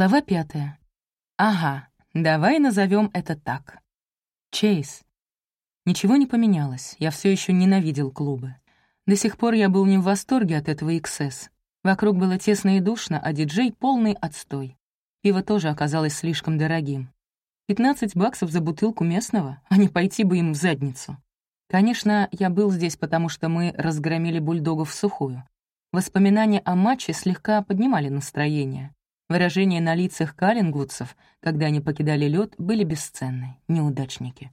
Глава пятая. Ага, давай назовем это так. Чейз. Ничего не поменялось, я все еще ненавидел клубы. До сих пор я был не в восторге от этого XS. Вокруг было тесно и душно, а диджей — полный отстой. Пиво тоже оказалось слишком дорогим. 15 баксов за бутылку местного, а не пойти бы им в задницу. Конечно, я был здесь, потому что мы разгромили бульдогов в сухую. Воспоминания о матче слегка поднимали настроение. Выражения на лицах каллингвудцев, когда они покидали лед, были бесценны, неудачники.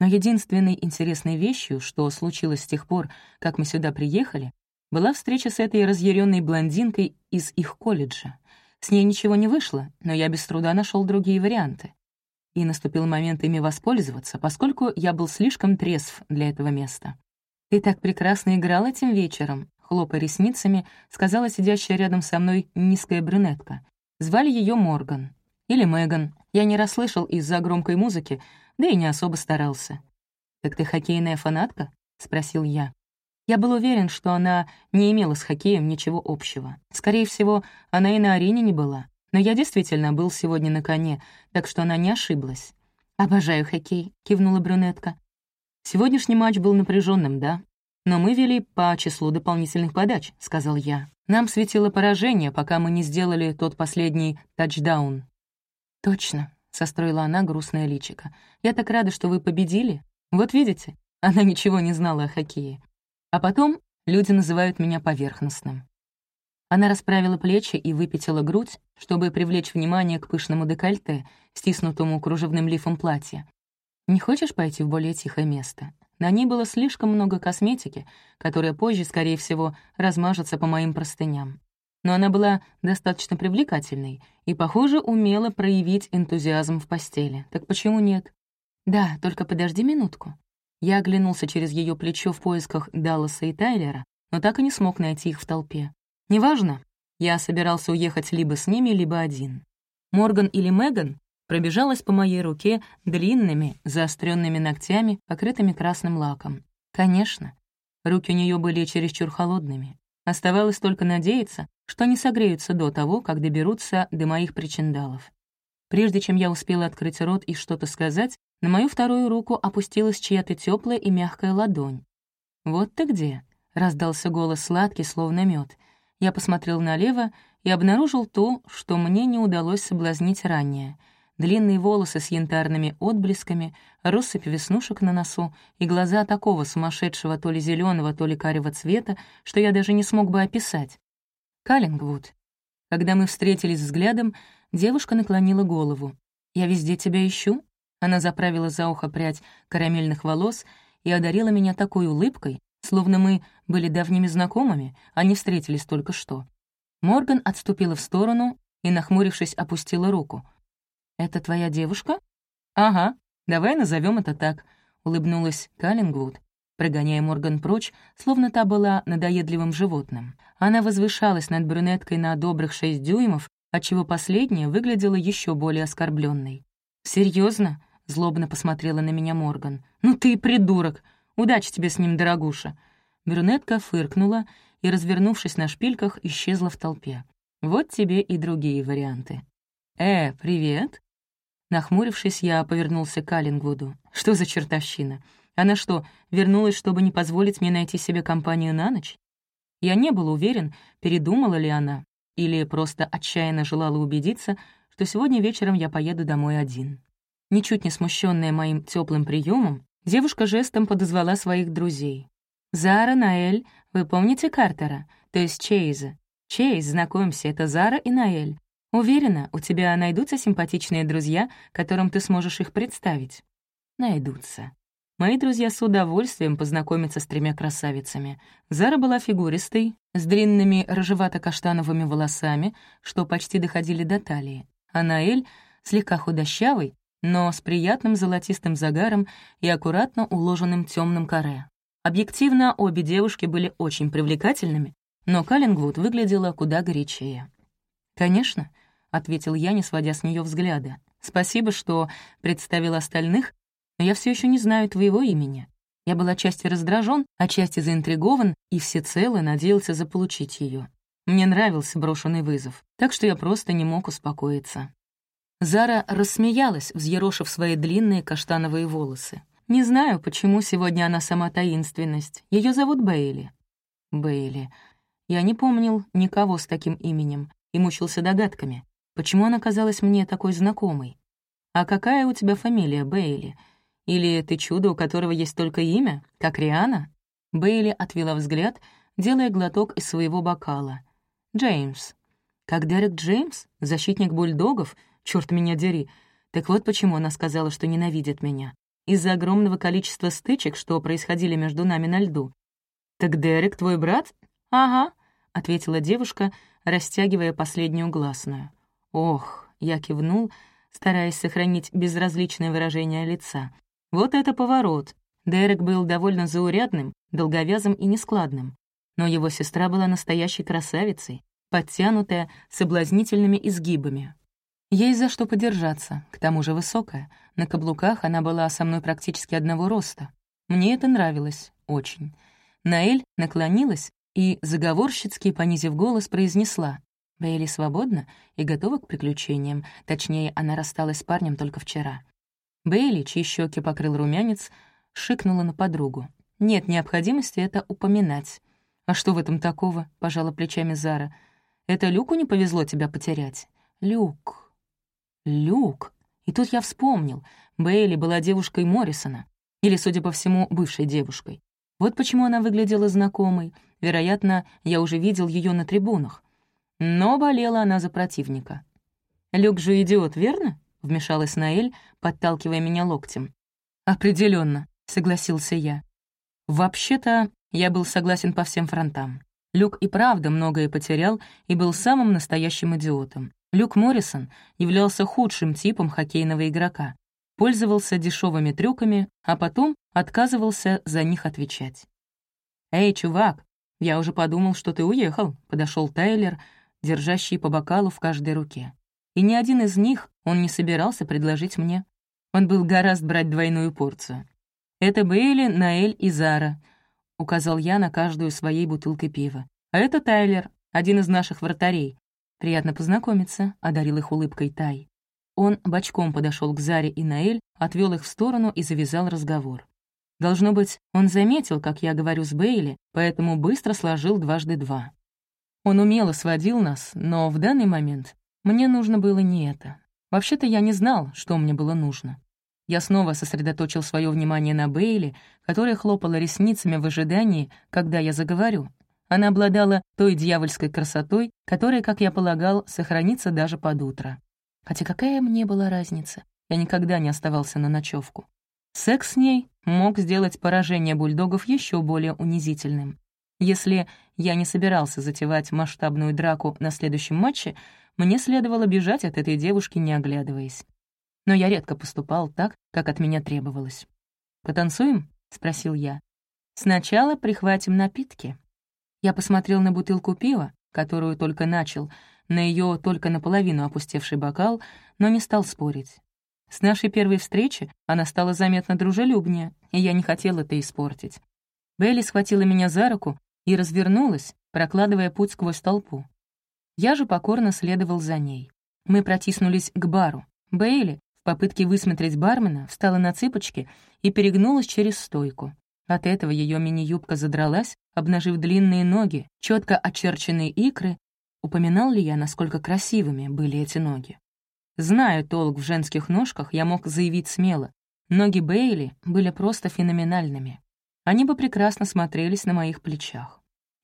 Но единственной интересной вещью, что случилось с тех пор, как мы сюда приехали, была встреча с этой разъяренной блондинкой из их колледжа. С ней ничего не вышло, но я без труда нашел другие варианты. И наступил момент ими воспользоваться, поскольку я был слишком трезв для этого места. «Ты так прекрасно играл этим вечером», — хлопая ресницами, сказала сидящая рядом со мной низкая брюнетка. Звали ее Морган. Или Меган. Я не расслышал из-за громкой музыки, да и не особо старался. «Так ты хоккейная фанатка?» — спросил я. Я был уверен, что она не имела с хоккеем ничего общего. Скорее всего, она и на арене не была. Но я действительно был сегодня на коне, так что она не ошиблась. «Обожаю хоккей», — кивнула брюнетка. «Сегодняшний матч был напряженным, да? Но мы вели по числу дополнительных подач», — сказал я. Нам светило поражение, пока мы не сделали тот последний тачдаун. «Точно», — состроила она грустное личико. «Я так рада, что вы победили. Вот видите, она ничего не знала о хоккее. А потом люди называют меня поверхностным». Она расправила плечи и выпятила грудь, чтобы привлечь внимание к пышному декольте, стиснутому кружевным лифом платья. «Не хочешь пойти в более тихое место? На ней было слишком много косметики, которая позже, скорее всего, размажется по моим простыням. Но она была достаточно привлекательной и, похоже, умела проявить энтузиазм в постели. Так почему нет? Да, только подожди минутку. Я оглянулся через ее плечо в поисках Далласа и Тайлера, но так и не смог найти их в толпе. Неважно, я собирался уехать либо с ними, либо один. Морган или Меган пробежалась по моей руке длинными, заостренными ногтями, покрытыми красным лаком. Конечно, руки у нее были чересчур холодными. Оставалось только надеяться, что они согреются до того, как доберутся до моих причиндалов. Прежде чем я успела открыть рот и что-то сказать, на мою вторую руку опустилась чья-то теплая и мягкая ладонь. «Вот ты где?» — раздался голос сладкий, словно мед. Я посмотрел налево и обнаружил то, что мне не удалось соблазнить ранее — длинные волосы с янтарными отблесками, россыпь веснушек на носу и глаза такого сумасшедшего то ли зеленого, то ли карего цвета, что я даже не смог бы описать. Каллингвуд. Когда мы встретились взглядом, девушка наклонила голову. «Я везде тебя ищу?» Она заправила за ухо прядь карамельных волос и одарила меня такой улыбкой, словно мы были давними знакомыми, а не встретились только что. Морган отступила в сторону и, нахмурившись, опустила руку — «Это твоя девушка?» «Ага, давай назовем это так», — улыбнулась Каллингвуд, прогоняя Морган прочь, словно та была надоедливым животным. Она возвышалась над брюнеткой на добрых шесть дюймов, отчего последняя выглядела еще более оскорбленной. Серьезно? злобно посмотрела на меня Морган. «Ну ты и придурок! Удачи тебе с ним, дорогуша!» Брюнетка фыркнула и, развернувшись на шпильках, исчезла в толпе. Вот тебе и другие варианты. «Э, привет!» Нахмурившись, я повернулся к Аллингвуду. «Что за чертовщина? Она что, вернулась, чтобы не позволить мне найти себе компанию на ночь?» Я не был уверен, передумала ли она, или просто отчаянно желала убедиться, что сегодня вечером я поеду домой один. Ничуть не смущенная моим теплым приемом, девушка жестом подозвала своих друзей. «Зара, Наэль, вы помните Картера, то есть Чейза? Чейз, знакомься, это Зара и Наэль. Уверена, у тебя найдутся симпатичные друзья, которым ты сможешь их представить. Найдутся. Мои друзья с удовольствием познакомятся с тремя красавицами. Зара была фигуристой, с длинными рыжевато-каштановыми волосами, что почти доходили до талии. А Наэль — слегка худощавый, но с приятным золотистым загаром и аккуратно уложенным темным каре. Объективно, обе девушки были очень привлекательными, но Каллингвуд выглядела куда горячее. Конечно, — ответил я, не сводя с нее взгляда. «Спасибо, что представил остальных, но я все еще не знаю твоего имени. Я был отчасти раздражен, отчасти заинтригован и всецело надеялся заполучить ее. Мне нравился брошенный вызов, так что я просто не мог успокоиться. Зара рассмеялась, взъерошив свои длинные каштановые волосы. Не знаю, почему сегодня она сама таинственность. Ее зовут Бейли. Бейли. Я не помнил никого с таким именем и мучился догадками, почему она казалась мне такой знакомой. «А какая у тебя фамилия, Бейли? Или ты чудо, у которого есть только имя, как Риана?» Бейли отвела взгляд, делая глоток из своего бокала. «Джеймс». «Как Дерек Джеймс? Защитник бульдогов? Черт меня дери!» Так вот почему она сказала, что ненавидит меня. Из-за огромного количества стычек, что происходили между нами на льду. «Так Дерек твой брат?» «Ага», — ответила девушка, растягивая последнюю гласную. «Ох», — я кивнул, стараясь сохранить безразличное выражение лица. «Вот это поворот!» Дерек был довольно заурядным, долговязым и нескладным. Но его сестра была настоящей красавицей, подтянутая, соблазнительными изгибами. Ей за что подержаться, к тому же высокая. На каблуках она была со мной практически одного роста. Мне это нравилось, очень. Наэль наклонилась и, заговорщицки понизив голос, произнесла. Бейли свободна и готова к приключениям. Точнее, она рассталась с парнем только вчера. Бейли, чьи щеки покрыл румянец, шикнула на подругу. «Нет необходимости это упоминать». «А что в этом такого?» — пожала плечами Зара. «Это Люку не повезло тебя потерять?» «Люк...» «Люк...» И тут я вспомнил. Бейли была девушкой Моррисона. Или, судя по всему, бывшей девушкой. Вот почему она выглядела знакомой. Вероятно, я уже видел ее на трибунах. Но болела она за противника. «Люк же идиот, верно?» — вмешалась Наэль, подталкивая меня локтем. Определенно, согласился я. Вообще-то, я был согласен по всем фронтам. Люк и правда многое потерял и был самым настоящим идиотом. Люк Моррисон являлся худшим типом хоккейного игрока пользовался дешевыми трюками, а потом отказывался за них отвечать. «Эй, чувак, я уже подумал, что ты уехал», — подошел Тайлер, держащий по бокалу в каждой руке. И ни один из них он не собирался предложить мне. Он был гораздо брать двойную порцию. «Это Бейли, Наэль и Зара», — указал я на каждую своей бутылкой пива. «А это Тайлер, один из наших вратарей. Приятно познакомиться», — одарил их улыбкой Тай. Он бочком подошел к Заре и Наэль, отвел их в сторону и завязал разговор. Должно быть, он заметил, как я говорю с Бейли, поэтому быстро сложил дважды два. Он умело сводил нас, но в данный момент мне нужно было не это. Вообще-то я не знал, что мне было нужно. Я снова сосредоточил свое внимание на Бейли, которая хлопала ресницами в ожидании, когда я заговорю. Она обладала той дьявольской красотой, которая, как я полагал, сохранится даже под утро. Хотя какая мне была разница? Я никогда не оставался на ночевку. Секс с ней мог сделать поражение бульдогов еще более унизительным. Если я не собирался затевать масштабную драку на следующем матче, мне следовало бежать от этой девушки, не оглядываясь. Но я редко поступал так, как от меня требовалось. «Потанцуем?» — спросил я. «Сначала прихватим напитки». Я посмотрел на бутылку пива, которую только начал, на ее только наполовину опустевший бокал, но не стал спорить. С нашей первой встречи она стала заметно дружелюбнее, и я не хотел это испортить. Белли схватила меня за руку и развернулась, прокладывая путь сквозь толпу. Я же покорно следовал за ней. Мы протиснулись к бару. Бейли, в попытке высмотреть бармена, встала на цыпочки и перегнулась через стойку. От этого ее мини-юбка задралась, обнажив длинные ноги, четко очерченные икры Упоминал ли я, насколько красивыми были эти ноги? Зная толк в женских ножках, я мог заявить смело. Ноги Бейли были просто феноменальными. Они бы прекрасно смотрелись на моих плечах.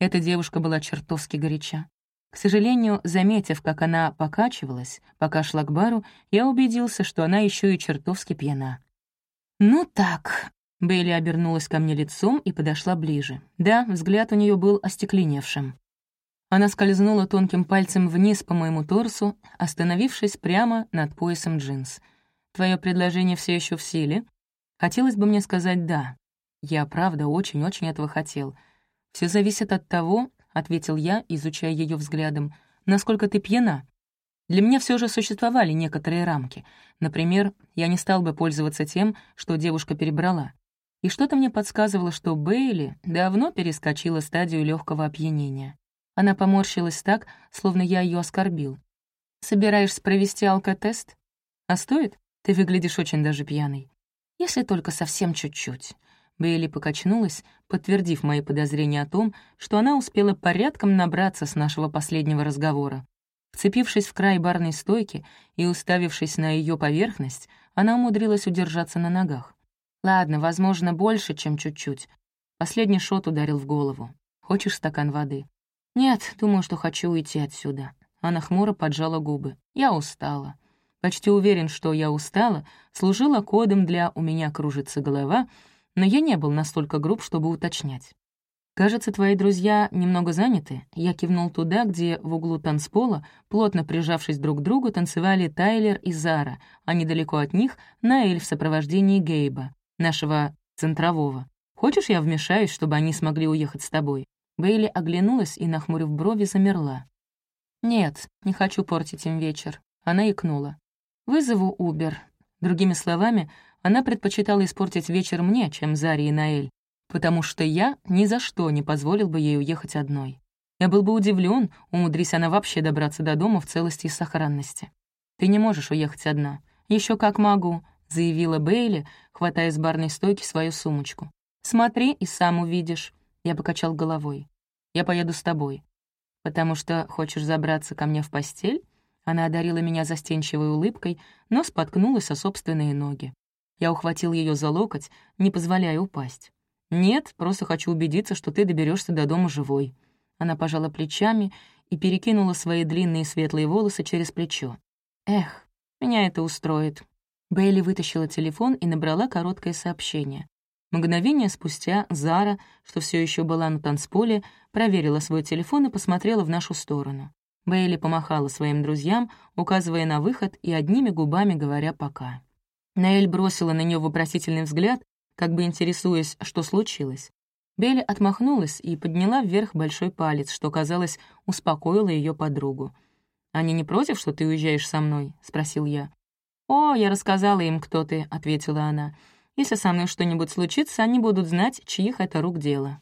Эта девушка была чертовски горяча. К сожалению, заметив, как она покачивалась, пока шла к бару, я убедился, что она еще и чертовски пьяна. «Ну так», — Бейли обернулась ко мне лицом и подошла ближе. Да, взгляд у нее был остекленевшим. Она скользнула тонким пальцем вниз по моему торсу, остановившись прямо над поясом джинс. «Твое предложение все еще в силе?» Хотелось бы мне сказать «да». Я, правда, очень-очень этого хотел. Все зависит от того, — ответил я, изучая ее взглядом, — насколько ты пьяна. Для меня все же существовали некоторые рамки. Например, я не стал бы пользоваться тем, что девушка перебрала. И что-то мне подсказывало, что Бейли давно перескочила стадию легкого опьянения. Она поморщилась так, словно я ее оскорбил. «Собираешься провести алкотест? А стоит? Ты выглядишь очень даже пьяный. Если только совсем чуть-чуть». Бейли покачнулась, подтвердив мои подозрения о том, что она успела порядком набраться с нашего последнего разговора. Вцепившись в край барной стойки и уставившись на ее поверхность, она умудрилась удержаться на ногах. «Ладно, возможно, больше, чем чуть-чуть». Последний шот ударил в голову. «Хочешь стакан воды?» «Нет, думаю, что хочу уйти отсюда». Она хмуро поджала губы. «Я устала». Почти уверен, что я устала, служила кодом для «у меня кружится голова», но я не был настолько груб, чтобы уточнять. «Кажется, твои друзья немного заняты». Я кивнул туда, где в углу танцпола, плотно прижавшись друг к другу, танцевали Тайлер и Зара, а недалеко от них — Наэль в сопровождении Гейба, нашего центрового. «Хочешь, я вмешаюсь, чтобы они смогли уехать с тобой?» Бейли оглянулась и, нахмурив брови, замерла. «Нет, не хочу портить им вечер». Она икнула. «Вызову Убер». Другими словами, она предпочитала испортить вечер мне, чем Заре и Наэль потому что я ни за что не позволил бы ей уехать одной. Я был бы удивлен, умудрись она вообще добраться до дома в целости и сохранности. «Ты не можешь уехать одна». Еще как могу», — заявила Бейли, хватая с барной стойки свою сумочку. «Смотри и сам увидишь». Я покачал головой. «Я поеду с тобой». «Потому что хочешь забраться ко мне в постель?» Она одарила меня застенчивой улыбкой, но споткнулась о собственные ноги. Я ухватил ее за локоть, не позволяя упасть. «Нет, просто хочу убедиться, что ты доберешься до дома живой». Она пожала плечами и перекинула свои длинные светлые волосы через плечо. «Эх, меня это устроит». Бейли вытащила телефон и набрала короткое сообщение. Мгновение спустя Зара, что все еще была на танцполе, проверила свой телефон и посмотрела в нашу сторону. Бейли помахала своим друзьям, указывая на выход и одними губами говоря «пока». Наэль бросила на нее вопросительный взгляд, как бы интересуясь, что случилось. Белли отмахнулась и подняла вверх большой палец, что, казалось, успокоило ее подругу. «Они не против, что ты уезжаешь со мной?» — спросил я. «О, я рассказала им, кто ты», — ответила она. «Если со мной что-нибудь случится, они будут знать, чьих это рук дело».